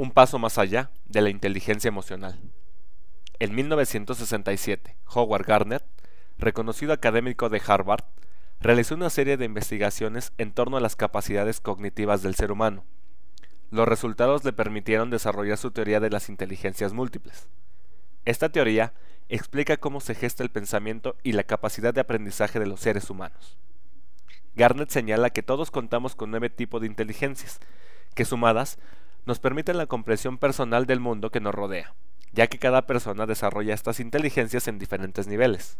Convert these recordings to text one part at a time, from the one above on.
un paso más allá de la inteligencia emocional. En 1967, Howard Gardner, reconocido académico de Harvard, realizó una serie de investigaciones en torno a las capacidades cognitivas del ser humano. Los resultados le permitieron desarrollar su teoría de las inteligencias múltiples. Esta teoría explica cómo se gesta el pensamiento y la capacidad de aprendizaje de los seres humanos. Garnett señala que todos contamos con nueve tipos de inteligencias, que sumadas nos permiten la comprensión personal del mundo que nos rodea, ya que cada persona desarrolla estas inteligencias en diferentes niveles.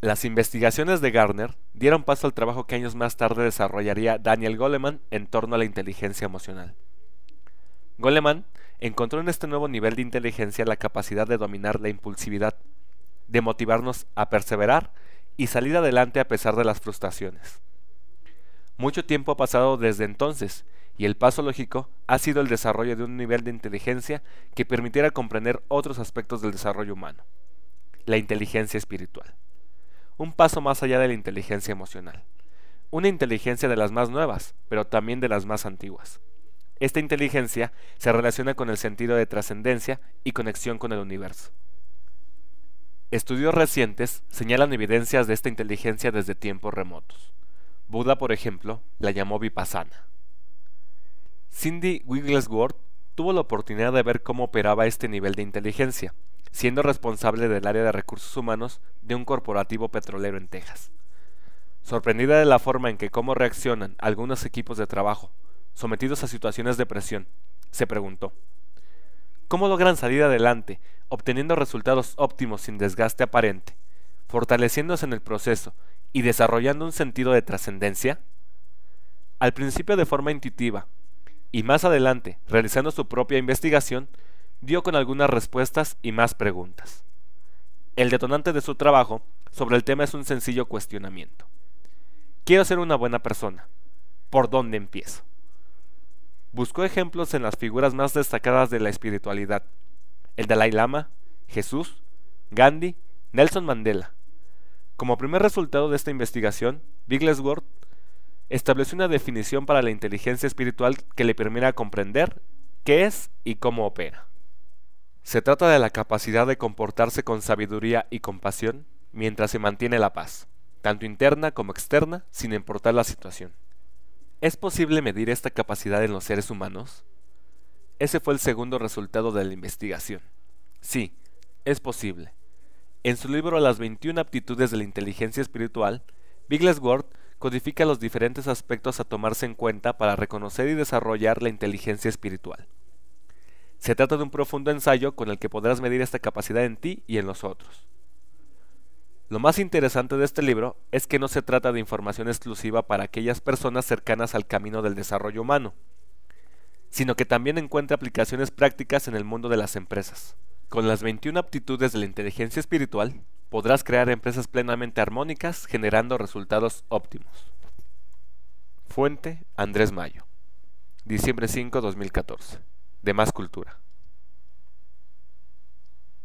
Las investigaciones de Garner dieron paso al trabajo que años más tarde desarrollaría Daniel Goleman en torno a la inteligencia emocional. Goleman encontró en este nuevo nivel de inteligencia la capacidad de dominar la impulsividad, de motivarnos a perseverar y salir adelante a pesar de las frustraciones. Mucho tiempo ha pasado desde entonces, y el paso lógico ha sido el desarrollo de un nivel de inteligencia que permitiera comprender otros aspectos del desarrollo humano, la inteligencia espiritual. Un paso más allá de la inteligencia emocional. Una inteligencia de las más nuevas, pero también de las más antiguas. Esta inteligencia se relaciona con el sentido de trascendencia y conexión con el universo. Estudios recientes señalan evidencias de esta inteligencia desde tiempos remotos. Buda, por ejemplo, la llamó vipassana. Cindy Wigglesworth tuvo la oportunidad de ver cómo operaba este nivel de inteligencia, siendo responsable del área de recursos humanos de un corporativo petrolero en Texas. Sorprendida de la forma en que cómo reaccionan algunos equipos de trabajo sometidos a situaciones de presión, se preguntó, ¿cómo logran salir adelante, obteniendo resultados óptimos sin desgaste aparente, fortaleciéndose en el proceso y desarrollando un sentido de trascendencia? Al principio de forma intuitiva, y más adelante, realizando su propia investigación, dio con algunas respuestas y más preguntas. El detonante de su trabajo sobre el tema es un sencillo cuestionamiento. Quiero ser una buena persona. ¿Por dónde empiezo? buscó ejemplos en las figuras más destacadas de la espiritualidad, el Dalai Lama, Jesús, Gandhi, Nelson Mandela. Como primer resultado de esta investigación, Bigglesworth estableció una definición para la inteligencia espiritual que le permita comprender qué es y cómo opera. Se trata de la capacidad de comportarse con sabiduría y compasión mientras se mantiene la paz, tanto interna como externa, sin importar la situación. ¿Es posible medir esta capacidad en los seres humanos? Ese fue el segundo resultado de la investigación. Sí, es posible. En su libro Las 21 aptitudes de la inteligencia espiritual, codifica los diferentes aspectos a tomarse en cuenta para reconocer y desarrollar la inteligencia espiritual. Se trata de un profundo ensayo con el que podrás medir esta capacidad en ti y en los otros. Lo más interesante de este libro es que no se trata de información exclusiva para aquellas personas cercanas al camino del desarrollo humano, sino que también encuentra aplicaciones prácticas en el mundo de las empresas. Con las 21 aptitudes de la inteligencia espiritual, podrás crear empresas plenamente armónicas generando resultados óptimos. Fuente Andrés Mayo. Diciembre 5, 2014. De Más Cultura.